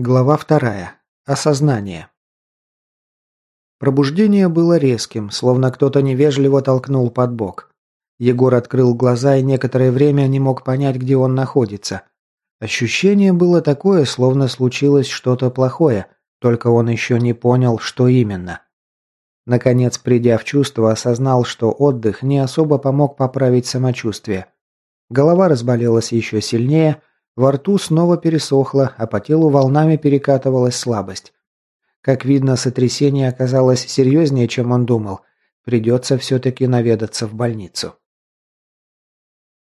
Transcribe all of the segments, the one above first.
Глава вторая. Осознание. Пробуждение было резким, словно кто-то невежливо толкнул под бок. Егор открыл глаза и некоторое время не мог понять, где он находится. Ощущение было такое, словно случилось что-то плохое, только он еще не понял, что именно. Наконец, придя в чувство, осознал, что отдых не особо помог поправить самочувствие. Голова разболелась еще сильнее, во рту снова пересохло, а по телу волнами перекатывалась слабость. Как видно, сотрясение оказалось серьезнее, чем он думал. Придется все-таки наведаться в больницу.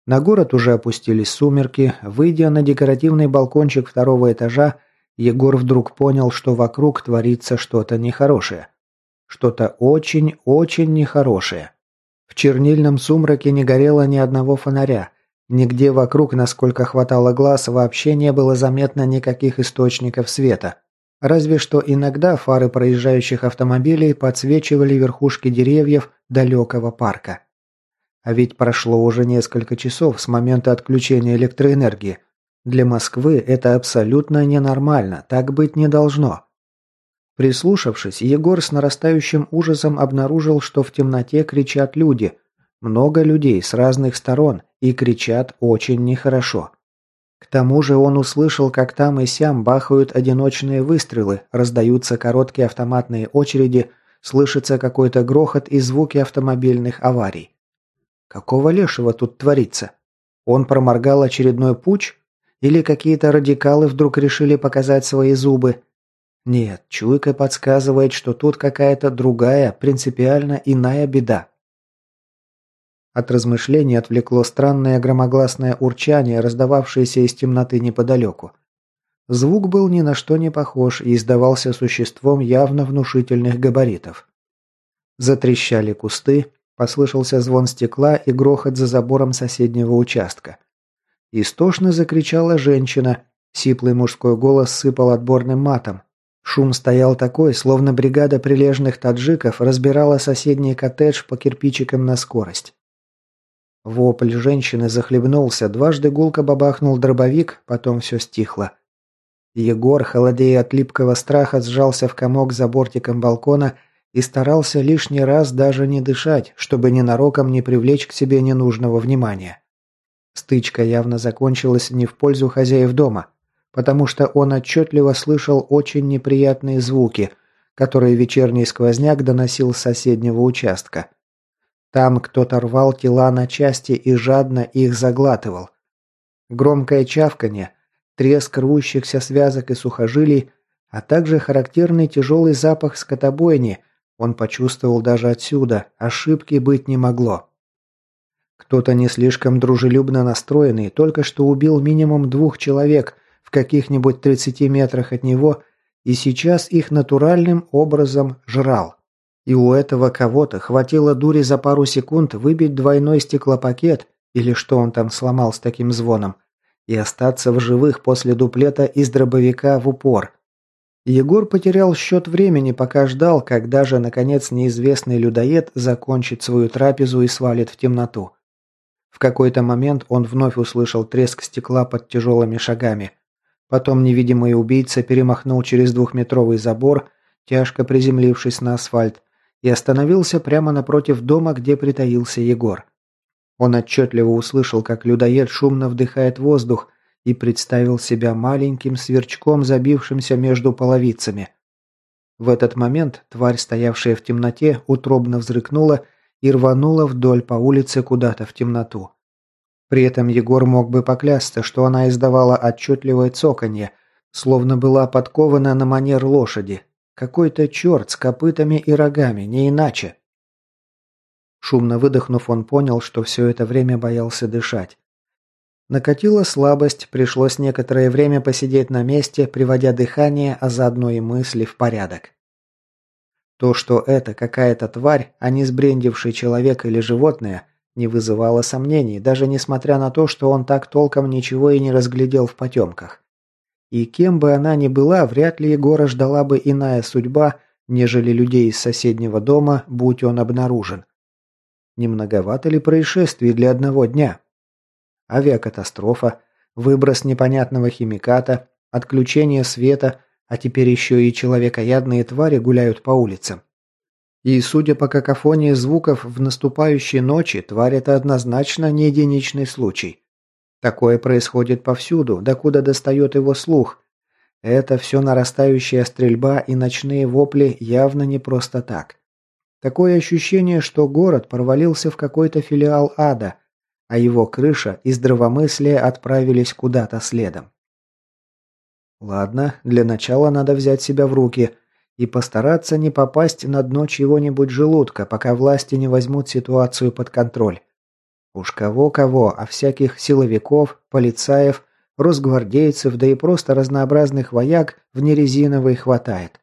На город уже опустились сумерки. Выйдя на декоративный балкончик второго этажа, Егор вдруг понял, что вокруг творится что-то нехорошее. Что-то очень-очень нехорошее. В чернильном сумраке не горело ни одного фонаря, Нигде вокруг, насколько хватало глаз, вообще не было заметно никаких источников света. Разве что иногда фары проезжающих автомобилей подсвечивали верхушки деревьев далекого парка. А ведь прошло уже несколько часов с момента отключения электроэнергии. Для Москвы это абсолютно ненормально, так быть не должно. Прислушавшись, Егор с нарастающим ужасом обнаружил, что в темноте кричат люди – много людей с разных сторон и кричат очень нехорошо. К тому же он услышал, как там и сям бахают одиночные выстрелы, раздаются короткие автоматные очереди, слышится какой-то грохот и звуки автомобильных аварий. Какого лешего тут творится? Он проморгал очередной путь? Или какие-то радикалы вдруг решили показать свои зубы? Нет, чуйка подсказывает, что тут какая-то другая, принципиально иная беда. От размышлений отвлекло странное громогласное урчание, раздававшееся из темноты неподалеку. Звук был ни на что не похож и издавался существом явно внушительных габаритов. Затрещали кусты, послышался звон стекла и грохот за забором соседнего участка. Истошно закричала женщина, сиплый мужской голос сыпал отборным матом. Шум стоял такой, словно бригада прилежных таджиков разбирала соседний коттедж по кирпичикам на скорость. Вопль женщины захлебнулся, дважды гулко бабахнул дробовик, потом все стихло. Егор, холодея от липкого страха, сжался в комок за бортиком балкона и старался лишний раз даже не дышать, чтобы ненароком не привлечь к себе ненужного внимания. Стычка явно закончилась не в пользу хозяев дома, потому что он отчетливо слышал очень неприятные звуки, которые вечерний сквозняк доносил с соседнего участка. Там кто-то рвал тела на части и жадно их заглатывал. Громкое чавканье, треск рвущихся связок и сухожилий, а также характерный тяжелый запах скотобойни он почувствовал даже отсюда, ошибки быть не могло. Кто-то не слишком дружелюбно настроенный только что убил минимум двух человек в каких-нибудь 30 метрах от него и сейчас их натуральным образом жрал. И у этого кого-то хватило дури за пару секунд выбить двойной стеклопакет, или что он там сломал с таким звоном, и остаться в живых после дуплета из дробовика в упор. Егор потерял счет времени, пока ждал, когда же, наконец, неизвестный людоед закончит свою трапезу и свалит в темноту. В какой-то момент он вновь услышал треск стекла под тяжелыми шагами. Потом невидимый убийца перемахнул через двухметровый забор, тяжко приземлившись на асфальт, и остановился прямо напротив дома, где притаился Егор. Он отчетливо услышал, как людоед шумно вдыхает воздух и представил себя маленьким сверчком, забившимся между половицами. В этот момент тварь, стоявшая в темноте, утробно взрыкнула и рванула вдоль по улице куда-то в темноту. При этом Егор мог бы поклясться, что она издавала отчетливое цоканье, словно была подкована на манер лошади, какой-то черт с копытами и рогами, не иначе. Шумно выдохнув, он понял, что все это время боялся дышать. Накатила слабость, пришлось некоторое время посидеть на месте, приводя дыхание, а заодно и мысли в порядок. То, что это какая-то тварь, а не сбрендивший человек или животное, не вызывало сомнений, даже несмотря на то, что он так толком ничего и не разглядел в потемках. И кем бы она ни была, вряд ли Егора ждала бы иная судьба, нежели людей из соседнего дома, будь он обнаружен. Не многовато ли происшествий для одного дня? Авиакатастрофа, выброс непонятного химиката, отключение света, А теперь еще и человекоядные твари гуляют по улицам. И, судя по какофонии звуков в наступающей ночи, тварь это однозначно не единичный случай. Такое происходит повсюду, докуда достает его слух. Это все нарастающая стрельба и ночные вопли явно не просто так. Такое ощущение, что город провалился в какой-то филиал ада, а его крыша и здравомыслие отправились куда-то следом. Ладно, для начала надо взять себя в руки – и постараться не попасть на дно чего-нибудь желудка, пока власти не возьмут ситуацию под контроль. Уж кого-кого, а всяких силовиков, полицаев, росгвардейцев, да и просто разнообразных вояк в нерезиновой хватает.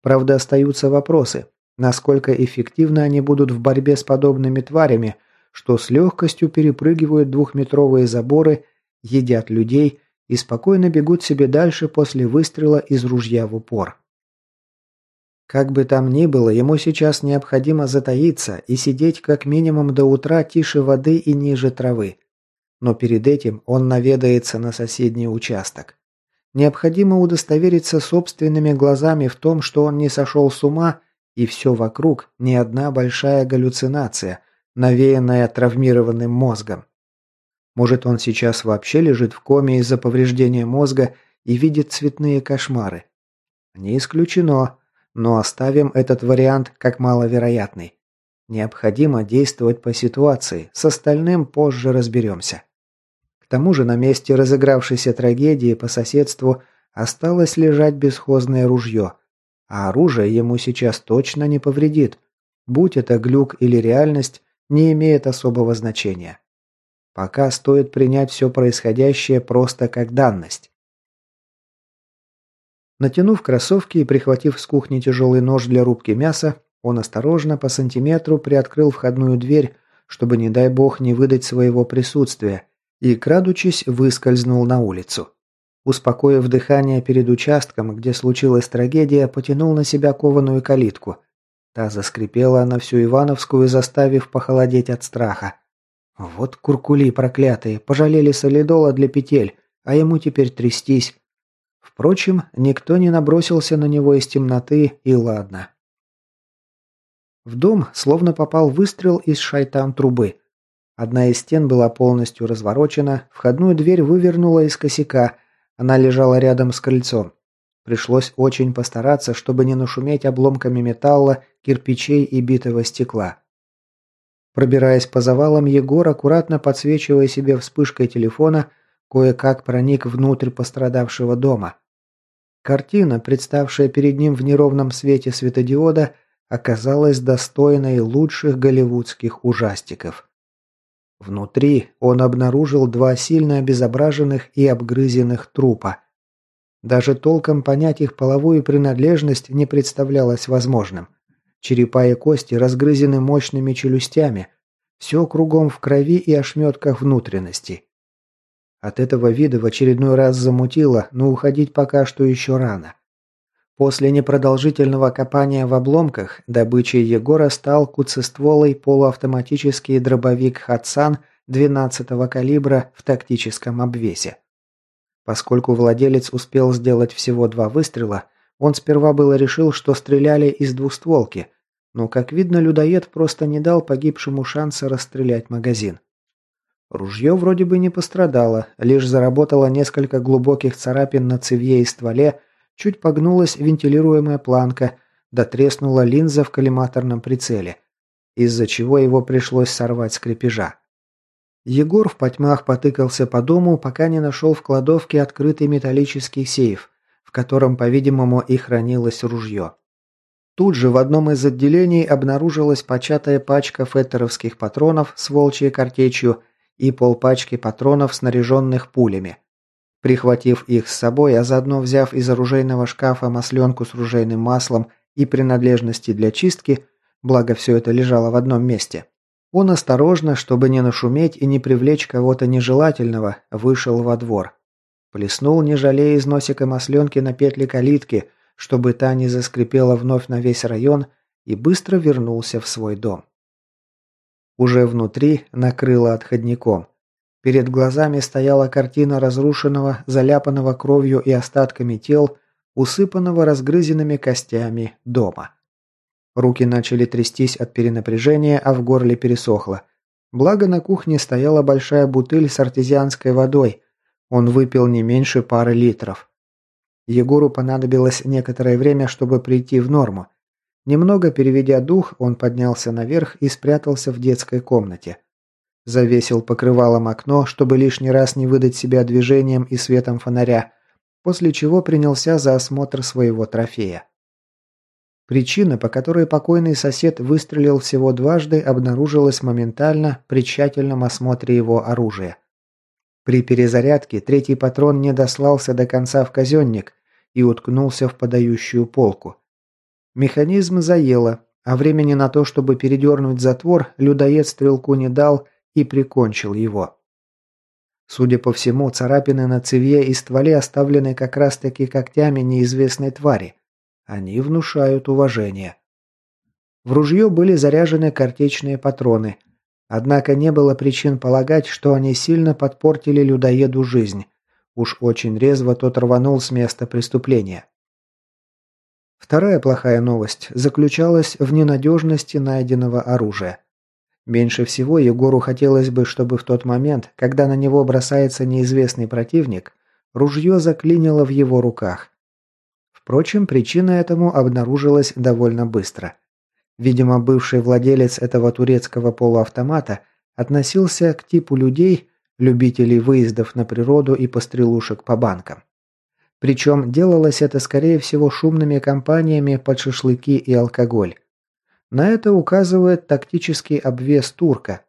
Правда, остаются вопросы, насколько эффективно они будут в борьбе с подобными тварями, что с легкостью перепрыгивают двухметровые заборы, едят людей и спокойно бегут себе дальше после выстрела из ружья в упор. Как бы там ни было, ему сейчас необходимо затаиться и сидеть как минимум до утра тише воды и ниже травы. Но перед этим он наведается на соседний участок. Необходимо удостовериться собственными глазами в том, что он не сошел с ума, и все вокруг не одна большая галлюцинация, навеянная травмированным мозгом. Может, он сейчас вообще лежит в коме из-за повреждения мозга и видит цветные кошмары? Не исключено. Но оставим этот вариант как маловероятный. Необходимо действовать по ситуации, с остальным позже разберемся. К тому же на месте разыгравшейся трагедии по соседству осталось лежать бесхозное ружье, а оружие ему сейчас точно не повредит. Будь это глюк или реальность, не имеет особого значения. Пока стоит принять все происходящее просто как данность. Натянув кроссовки и прихватив с кухни тяжелый нож для рубки мяса, он осторожно по сантиметру приоткрыл входную дверь, чтобы, не дай бог, не выдать своего присутствия, и, крадучись, выскользнул на улицу. Успокоив дыхание перед участком, где случилась трагедия, потянул на себя кованую калитку. Та заскрипела на всю Ивановскую, заставив похолодеть от страха. Вот куркули проклятые, пожалели солидола для петель, а ему теперь трястись, Впрочем, никто не набросился на него из темноты, и ладно. В дом словно попал выстрел из шайтан-трубы. Одна из стен была полностью разворочена, входную дверь вывернула из косяка, она лежала рядом с крыльцом. Пришлось очень постараться, чтобы не нашуметь обломками металла, кирпичей и битого стекла. Пробираясь по завалам, Егор, аккуратно подсвечивая себе вспышкой телефона, кое-как проник внутрь пострадавшего дома. Картина, представшая перед ним в неровном свете светодиода, оказалась достойной лучших голливудских ужастиков. Внутри он обнаружил два сильно обезображенных и обгрызенных трупа. Даже толком понять их половую принадлежность не представлялось возможным. Черепа и кости разгрызены мощными челюстями. Все кругом в крови и ошметках внутренности. От этого вида в очередной раз замутило, но уходить пока что еще рано. После непродолжительного копания в обломках добычей Егора стал куцестволый полуавтоматический дробовик «Хатсан» 12-го калибра в тактическом обвесе. Поскольку владелец успел сделать всего два выстрела, он сперва было решил, что стреляли из двустволки, но, как видно, людоед просто не дал погибшему шанса расстрелять магазин. Ружье вроде бы не пострадало, лишь заработало несколько глубоких царапин на цевье и стволе, чуть погнулась вентилируемая планка, дотреснула линза в коллиматорном прицеле, из-за чего его пришлось сорвать с крепежа. Егор в потьмах потыкался по дому, пока не нашел в кладовке открытый металлический сейф, в котором, по-видимому, и хранилось ружье. Тут же в одном из отделений обнаружилась початая пачка феттеровских патронов с волчьей картечью и полпачки патронов, снаряженных пулями. Прихватив их с собой, а заодно взяв из оружейного шкафа масленку с ружейным маслом и принадлежности для чистки, благо все это лежало в одном месте, он осторожно, чтобы не нашуметь и не привлечь кого-то нежелательного, вышел во двор. Плеснул, не жалея из носика масленки на петли калитки, чтобы та не заскрипела вновь на весь район, и быстро вернулся в свой дом. Уже внутри накрыло отходником. Перед глазами стояла картина разрушенного, заляпанного кровью и остатками тел, усыпанного разгрызенными костями дома. Руки начали трястись от перенапряжения, а в горле пересохло. Благо на кухне стояла большая бутыль с артезианской водой. Он выпил не меньше пары литров. Егору понадобилось некоторое время, чтобы прийти в норму. Немного переведя дух, он поднялся наверх и спрятался в детской комнате. Завесил покрывалом окно, чтобы лишний раз не выдать себя движением и светом фонаря, после чего принялся за осмотр своего трофея. Причина, по которой покойный сосед выстрелил всего дважды, обнаружилась моментально при тщательном осмотре его оружия. При перезарядке третий патрон не дослался до конца в казенник и уткнулся в подающую полку. Механизм заело, а времени на то, чтобы передернуть затвор, людоед стрелку не дал и прикончил его. Судя по всему, царапины на цевье и стволе оставлены как раз-таки когтями неизвестной твари – они внушают уважение. В ружье были заряжены картечные патроны. Однако не было причин полагать, что они сильно подпортили людоеду жизнь. Уж очень резво тот рванул с места преступления. Вторая плохая новость заключалась в ненадежности найденного оружия. Меньше всего Егору хотелось бы, чтобы в тот момент, когда на него бросается неизвестный противник, ружье заклинило в его руках. Впрочем, причина этому обнаружилась довольно быстро. Видимо, бывший владелец этого турецкого полуавтомата относился к типу людей, любителей выездов на природу и пострелушек по банкам. Причем делалось это, скорее всего, шумными компаниями под шашлыки и алкоголь. На это указывает тактический обвес турка.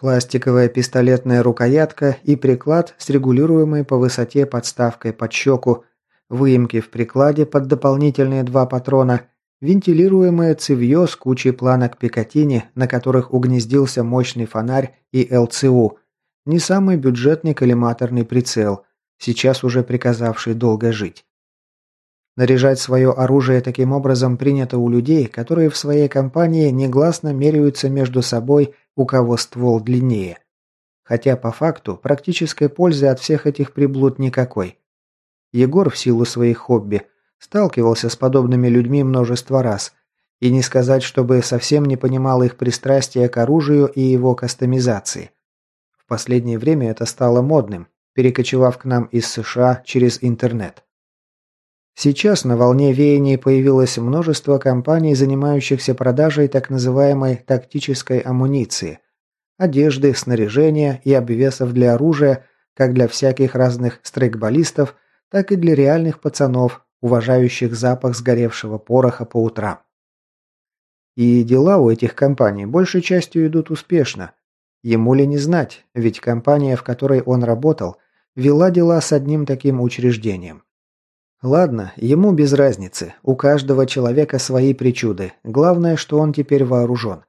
Пластиковая пистолетная рукоятка и приклад с регулируемой по высоте подставкой под щеку, выемки в прикладе под дополнительные два патрона, вентилируемое цевье с кучей планок Пикатини, на которых угнездился мощный фонарь и ЛЦУ, не самый бюджетный коллиматорный прицел, сейчас уже приказавший долго жить. Наряжать свое оружие таким образом принято у людей, которые в своей компании негласно меряются между собой, у кого ствол длиннее. Хотя по факту практической пользы от всех этих приблуд никакой. Егор в силу своих хобби сталкивался с подобными людьми множество раз, и не сказать, чтобы совсем не понимал их пристрастия к оружию и его кастомизации. В последнее время это стало модным, перекочевав к нам из США через интернет. Сейчас на волне веяний появилось множество компаний, занимающихся продажей так называемой тактической амуниции, одежды, снаряжения и обвесов для оружия, как для всяких разных стрейкболистов, так и для реальных пацанов, уважающих запах сгоревшего пороха по утрам. И дела у этих компаний большей частью идут успешно. Ему ли не знать, ведь компания, в которой он работал, вела дела с одним таким учреждением. Ладно, ему без разницы, у каждого человека свои причуды, главное, что он теперь вооружен.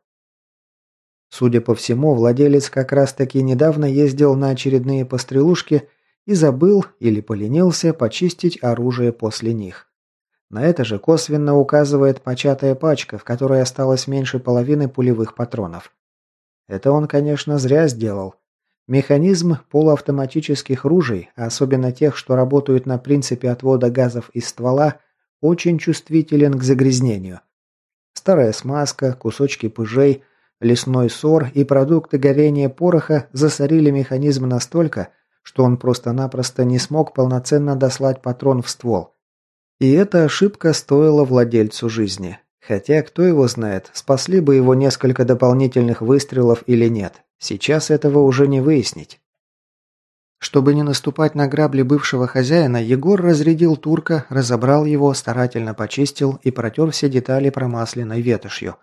Судя по всему, владелец как раз-таки недавно ездил на очередные пострелушки и забыл или поленился почистить оружие после них. На это же косвенно указывает початая пачка, в которой осталось меньше половины пулевых патронов. Это он, конечно, зря сделал. Механизм полуавтоматических ружей, особенно тех, что работают на принципе отвода газов из ствола, очень чувствителен к загрязнению. Старая смазка, кусочки пыжей, лесной сор и продукты горения пороха засорили механизм настолько, что он просто-напросто не смог полноценно дослать патрон в ствол. И эта ошибка стоила владельцу жизни. Хотя, кто его знает, спасли бы его несколько дополнительных выстрелов или нет. Сейчас этого уже не выяснить. Чтобы не наступать на грабли бывшего хозяина, Егор разрядил турка, разобрал его, старательно почистил и протер все детали промасленной ветошью.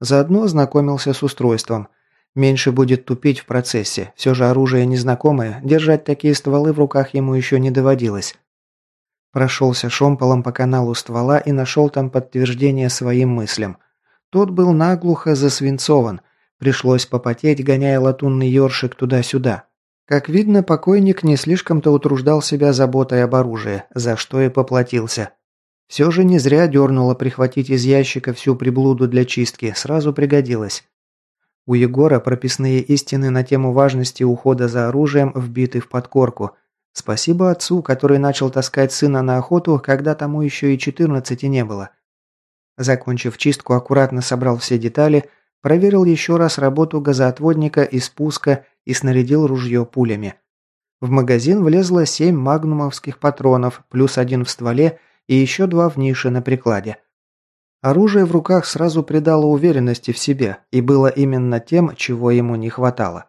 Заодно ознакомился с устройством. Меньше будет тупить в процессе. Все же оружие незнакомое, держать такие стволы в руках ему еще не доводилось. Прошелся шомполом по каналу ствола и нашел там подтверждение своим мыслям. Тот был наглухо засвинцован. Пришлось попотеть, гоняя латунный ёршик туда-сюда. Как видно, покойник не слишком-то утруждал себя заботой об оружии, за что и поплатился. Все же не зря дернуло прихватить из ящика всю приблуду для чистки, сразу пригодилось. У Егора прописные истины на тему важности ухода за оружием вбиты в подкорку. Спасибо отцу, который начал таскать сына на охоту, когда тому еще и 14 не было. Закончив чистку, аккуратно собрал все детали, проверил еще раз работу газоотводника и спуска и снарядил ружье пулями. В магазин влезло 7 магнумовских патронов, плюс один в стволе и еще два в нише на прикладе. Оружие в руках сразу придало уверенности в себе и было именно тем, чего ему не хватало.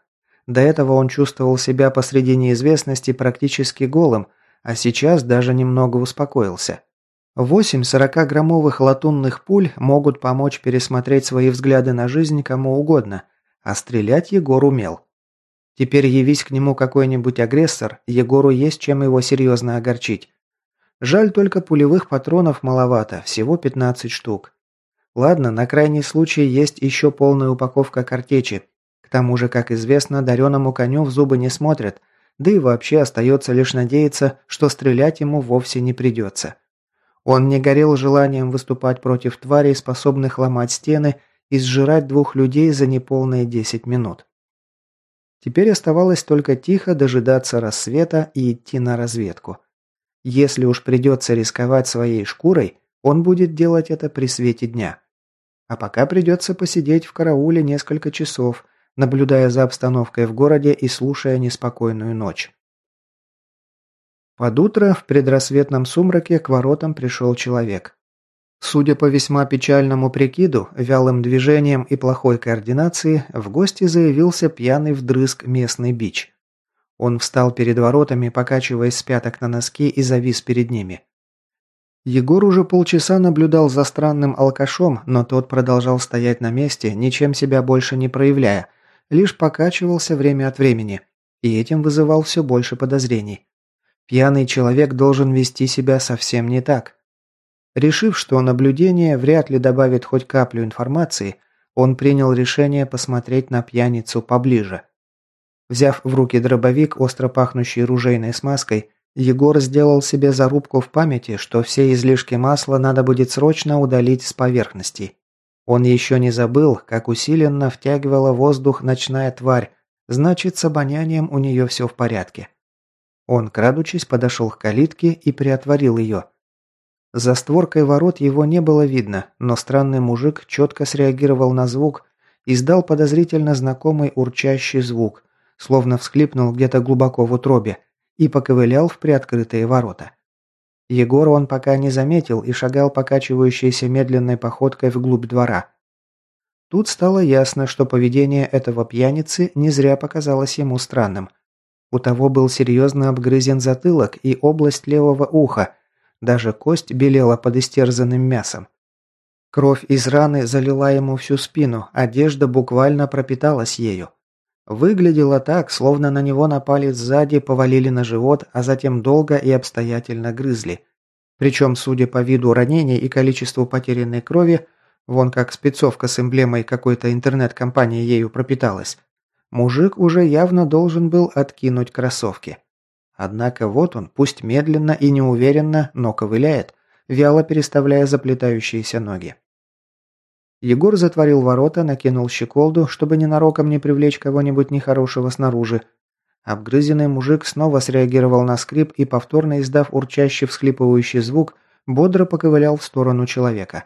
До этого он чувствовал себя посреди неизвестности практически голым, а сейчас даже немного успокоился. Восемь 40-граммовых латунных пуль могут помочь пересмотреть свои взгляды на жизнь кому угодно, а стрелять Егор умел. Теперь явись к нему какой-нибудь агрессор, Егору есть чем его серьезно огорчить. Жаль только пулевых патронов маловато, всего 15 штук. Ладно, на крайний случай есть еще полная упаковка картечи, к тому же, как известно, дареному коню в зубы не смотрят, да и вообще остается лишь надеяться, что стрелять ему вовсе не придется. Он не горел желанием выступать против тварей, способных ломать стены и сжирать двух людей за неполные 10 минут. Теперь оставалось только тихо дожидаться рассвета и идти на разведку. Если уж придется рисковать своей шкурой, он будет делать это при свете дня. А пока придется посидеть в карауле несколько часов – наблюдая за обстановкой в городе и слушая неспокойную ночь. Под утро в предрассветном сумраке к воротам пришел человек. Судя по весьма печальному прикиду, вялым движением и плохой координации, в гости заявился пьяный вдрызг местный бич. Он встал перед воротами, покачиваясь с пяток на носки и завис перед ними. Егор уже полчаса наблюдал за странным алкашом, но тот продолжал стоять на месте, ничем себя больше не проявляя, лишь покачивался время от времени, и этим вызывал все больше подозрений. Пьяный человек должен вести себя совсем не так. Решив, что наблюдение вряд ли добавит хоть каплю информации, он принял решение посмотреть на пьяницу поближе. Взяв в руки дробовик, остро пахнущий ружейной смазкой, Егор сделал себе зарубку в памяти, что все излишки масла надо будет срочно удалить с поверхности. Он еще не забыл, как усиленно втягивала воздух ночная тварь, значит, с обонянием у нее все в порядке. Он, крадучись, подошел к калитке и приотворил ее. За створкой ворот его не было видно, но странный мужик четко среагировал на звук, издал подозрительно знакомый урчащий звук, словно всхлипнул где-то глубоко в утробе, и поковылял в приоткрытые ворота. Егора он пока не заметил и шагал покачивающейся медленной походкой вглубь двора. Тут стало ясно, что поведение этого пьяницы не зря показалось ему странным. У того был серьезно обгрызен затылок и область левого уха, даже кость белела под истерзанным мясом. Кровь из раны залила ему всю спину, одежда буквально пропиталась ею. Выглядело так, словно на него напали сзади, повалили на живот, а затем долго и обстоятельно грызли. Причем, судя по виду ранений и количеству потерянной крови, вон как спецовка с эмблемой какой-то интернет-компании ею пропиталась, мужик уже явно должен был откинуть кроссовки. Однако вот он, пусть медленно и неуверенно, но ковыляет, вяло переставляя заплетающиеся ноги. Егор затворил ворота, накинул щеколду, чтобы ненароком не привлечь кого-нибудь нехорошего снаружи. Обгрызенный мужик снова среагировал на скрип и, повторно издав урчащий всхлипывающий звук, бодро поковылял в сторону человека.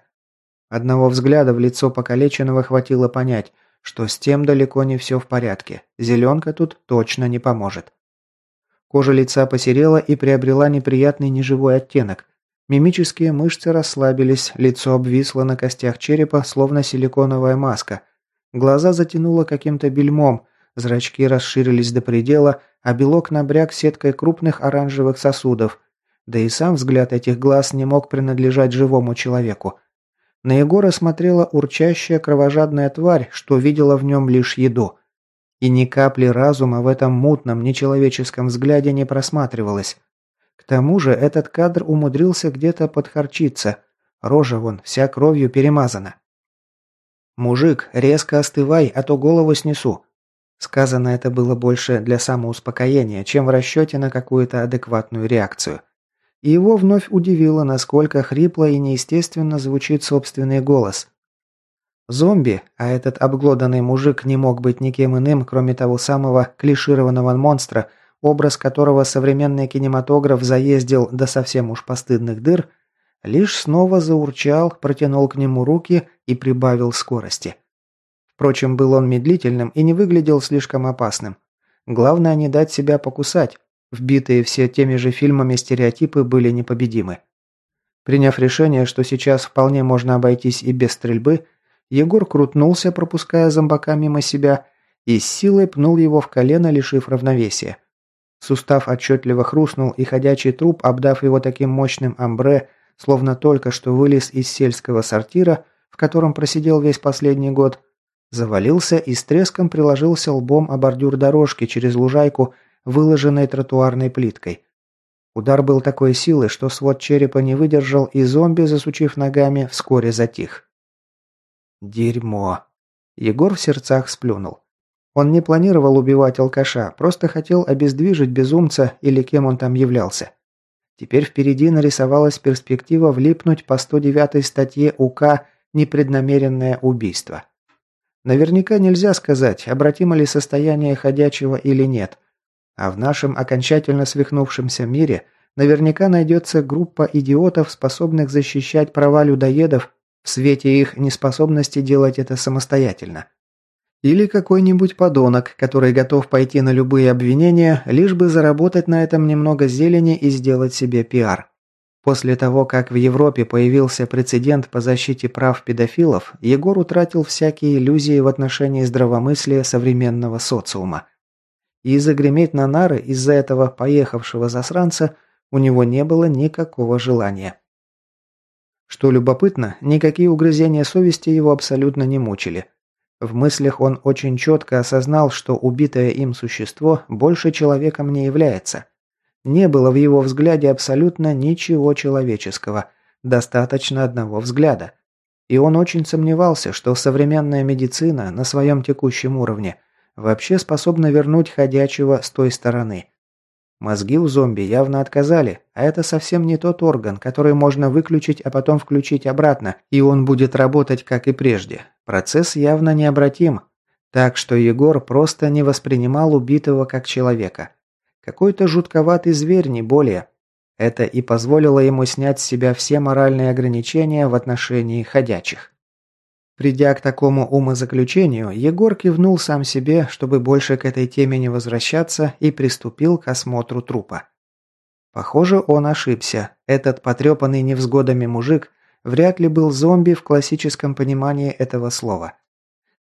Одного взгляда в лицо покалеченного хватило понять, что с тем далеко не все в порядке. Зеленка тут точно не поможет. Кожа лица посерела и приобрела неприятный неживой оттенок, Мимические мышцы расслабились, лицо обвисло на костях черепа, словно силиконовая маска. Глаза затянуло каким-то бельмом, зрачки расширились до предела, а белок набряк сеткой крупных оранжевых сосудов. Да и сам взгляд этих глаз не мог принадлежать живому человеку. На Егора смотрела урчащая кровожадная тварь, что видела в нем лишь еду. И ни капли разума в этом мутном, нечеловеческом взгляде не просматривалось. К тому же этот кадр умудрился где-то подхарчиться. Рожа вон вся кровью перемазана. «Мужик, резко остывай, а то голову снесу». Сказано это было больше для самоуспокоения, чем в расчете на какую-то адекватную реакцию. И его вновь удивило, насколько хрипло и неестественно звучит собственный голос. Зомби, а этот обглоданный мужик не мог быть никем иным, кроме того самого клишированного монстра – образ которого современный кинематограф заездил до совсем уж постыдных дыр, лишь снова заурчал, протянул к нему руки и прибавил скорости. Впрочем, был он медлительным и не выглядел слишком опасным. Главное не дать себя покусать. Вбитые все теми же фильмами стереотипы были непобедимы. Приняв решение, что сейчас вполне можно обойтись и без стрельбы, Егор крутнулся, пропуская зомбака мимо себя, и с силой пнул его в колено, лишив равновесия. Сустав отчетливо хрустнул, и ходячий труп, обдав его таким мощным амбре, словно только что вылез из сельского сортира, в котором просидел весь последний год, Завалился и с треском приложился лбом о бордюр дорожки через лужайку, выложенной тротуарной плиткой. Удар был такой силы, что свод черепа не выдержал, и зомби, засучив ногами, вскоре затих. «Дерьмо!» Егор в сердцах сплюнул. Он не планировал убивать алкаша, просто хотел обездвижить безумца или кем он там являлся. Теперь впереди нарисовалась перспектива влипнуть по 109 статье УК «Непреднамеренное убийство». Наверняка нельзя сказать, обратимо ли состояние ходячего или нет. А в нашем окончательно свихнувшемся мире наверняка найдется группа идиотов, способных защищать права людоедов в свете их неспособности делать это самостоятельно. Или какой-нибудь подонок, который готов пойти на любые обвинения, лишь бы заработать на этом немного зелени и сделать себе пиар. После того, как в Европе появился прецедент по защите прав педофилов, Егор утратил всякие иллюзии в отношении здравомыслия современного социума. И загреметь на нары из-за этого поехавшего засранца у него не было никакого желания. Что любопытно, никакие угрызения совести его абсолютно не мучили. В мыслях он очень четко осознал, что убитое им существо больше человеком не является. Не было в его взгляде абсолютно ничего человеческого, достаточно одного взгляда. И он очень сомневался, что современная медицина на своем текущем уровне вообще способна вернуть ходячего с той стороны. Мозги у зомби явно отказали, а это совсем не тот орган, который можно выключить, а потом включить обратно, и он будет работать как и прежде. Процесс явно необратим. Так что Егор просто не воспринимал убитого как человека – какой-то жутковатый зверь, не более. Это и позволило ему снять с себя все моральные ограничения в отношении ходячих. Придя к такому умозаключению, Егор кивнул сам себе, чтобы больше к этой теме не возвращаться, и приступил к осмотру трупа. Похоже, он ошибся. Этот потрепанный невзгодами мужик вряд ли был зомби в классическом понимании этого слова.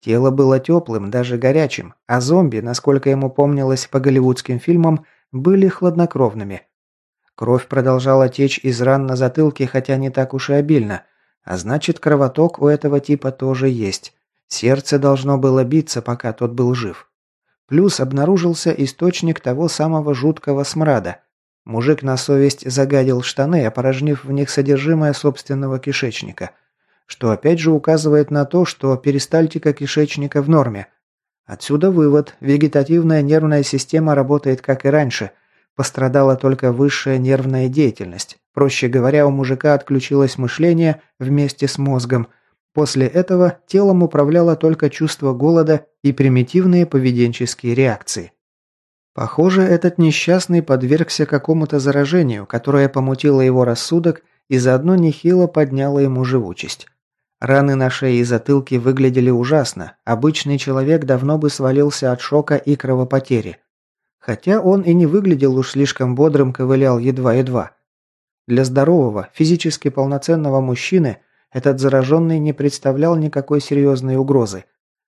Тело было теплым, даже горячим, а зомби, насколько ему помнилось по голливудским фильмам, были хладнокровными. Кровь продолжала течь из ран на затылке, хотя не так уж и обильно. А значит, кровоток у этого типа тоже есть. Сердце должно было биться, пока тот был жив. Плюс обнаружился источник того самого жуткого смрада. Мужик на совесть загадил штаны, опорожнив в них содержимое собственного кишечника – что опять же указывает на то, что перистальтика кишечника в норме. Отсюда вывод, вегетативная нервная система работает как и раньше, пострадала только высшая нервная деятельность. Проще говоря, у мужика отключилось мышление вместе с мозгом. После этого телом управляло только чувство голода и примитивные поведенческие реакции. Похоже, этот несчастный подвергся какому-то заражению, которое помутило его рассудок и заодно нехило подняло ему живучесть. Раны на шее и затылке выглядели ужасно. Обычный человек давно бы свалился от шока и кровопотери. Хотя он и не выглядел уж слишком бодрым, ковылял едва-едва. Для здорового, физически полноценного мужчины этот зараженный не представлял никакой серьезной угрозы.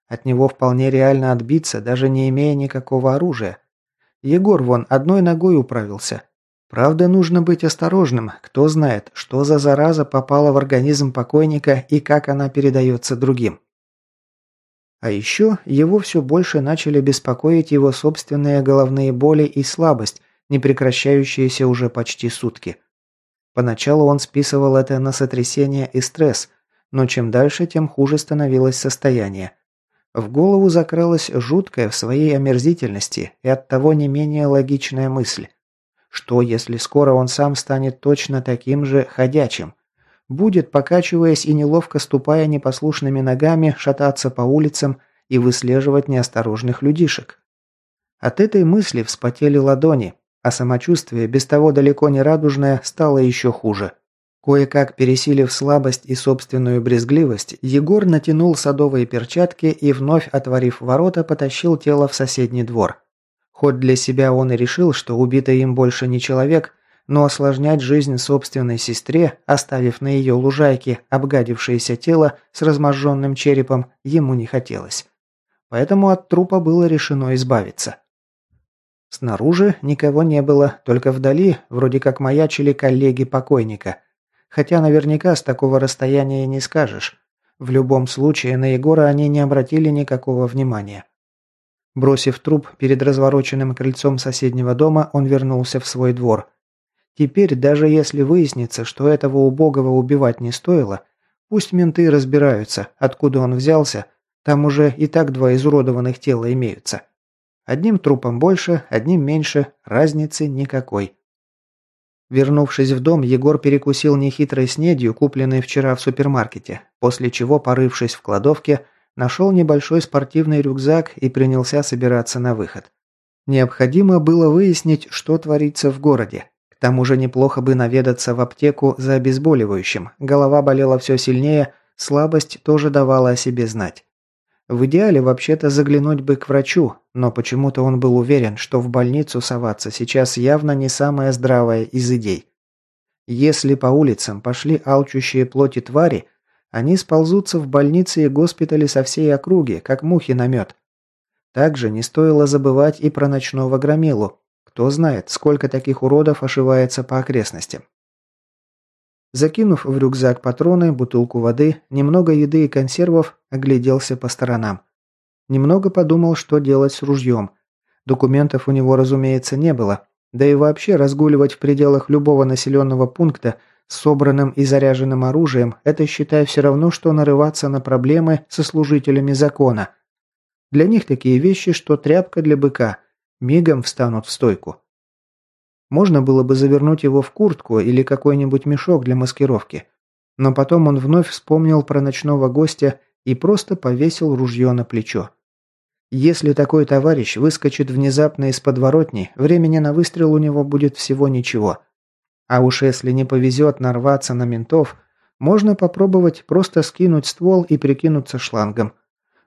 От него вполне реально отбиться, даже не имея никакого оружия. Егор вон одной ногой управился, Правда, нужно быть осторожным. Кто знает, что за зараза попала в организм покойника и как она передается другим. А еще его все больше начали беспокоить его собственные головные боли и слабость, не прекращающиеся уже почти сутки. Поначалу он списывал это на сотрясение и стресс, но чем дальше, тем хуже становилось состояние. В голову закралась жуткая в своей омерзительности и оттого не менее логичная мысль. Что, если скоро он сам станет точно таким же ходячим? Будет, покачиваясь и неловко ступая непослушными ногами, шататься по улицам и выслеживать неосторожных людишек. От этой мысли вспотели ладони, а самочувствие, без того далеко не радужное, стало еще хуже. Кое-как пересилив слабость и собственную брезгливость, Егор натянул садовые перчатки и, вновь отворив ворота, потащил тело в соседний двор. Хоть для себя он и решил, что убитый им больше не человек, но осложнять жизнь собственной сестре, оставив на ее лужайке обгадившееся тело с разможженным черепом, ему не хотелось. Поэтому от трупа было решено избавиться. Снаружи никого не было, только вдали вроде как маячили коллеги покойника – Хотя наверняка с такого расстояния не скажешь. В любом случае на Егора они не обратили никакого внимания. Бросив труп перед развороченным крыльцом соседнего дома, он вернулся в свой двор. Теперь, даже если выяснится, что этого убогого убивать не стоило, пусть менты разбираются, откуда он взялся, там уже и так два изуродованных тела имеются. Одним трупом больше, одним меньше, разницы никакой. Вернувшись в дом, Егор перекусил нехитрой снедью, купленной вчера в супермаркете, после чего, порывшись в кладовке, нашел небольшой спортивный рюкзак и принялся собираться на выход. Необходимо было выяснить, что творится в городе. К тому же неплохо бы наведаться в аптеку за обезболивающим. Голова болела все сильнее, слабость тоже давала о себе знать. В идеале вообще-то заглянуть бы к врачу, но почему-то он был уверен, что в больницу соваться сейчас явно не самая здравая из идей. Если по улицам пошли алчущие плоти твари, они сползутся в больницы и госпитали со всей округи, как мухи на мед. Также не стоило забывать и про ночного громилу. Кто знает, сколько таких уродов ошивается по окрестностям. Закинув в рюкзак патроны, бутылку воды, немного еды и консервов, огляделся по сторонам. Немного подумал, что делать с ружьем. Документов у него, разумеется, не было. Да и вообще разгуливать в пределах любого населенного пункта с собранным и заряженным оружием – это, считай, все равно, что нарываться на проблемы со служителями закона. Для них такие вещи, что тряпка для быка, мигом встанут в стойку. Можно было бы завернуть его в куртку или какой-нибудь мешок для маскировки. Но потом он вновь вспомнил про ночного гостя и просто повесил ружье на плечо. Если такой товарищ выскочит внезапно из подворотни, времени на выстрел у него будет всего ничего. А уж если не повезет нарваться на ментов, можно попробовать просто скинуть ствол и прикинуться шлангом.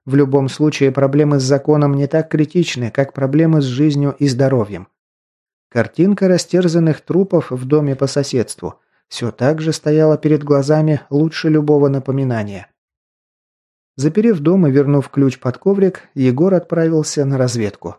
В любом случае проблемы с законом не так критичны, как проблемы с жизнью и здоровьем. Картинка растерзанных трупов в доме по соседству все так же стояла перед глазами лучше любого напоминания. Заперев дом и вернув ключ под коврик, Егор отправился на разведку.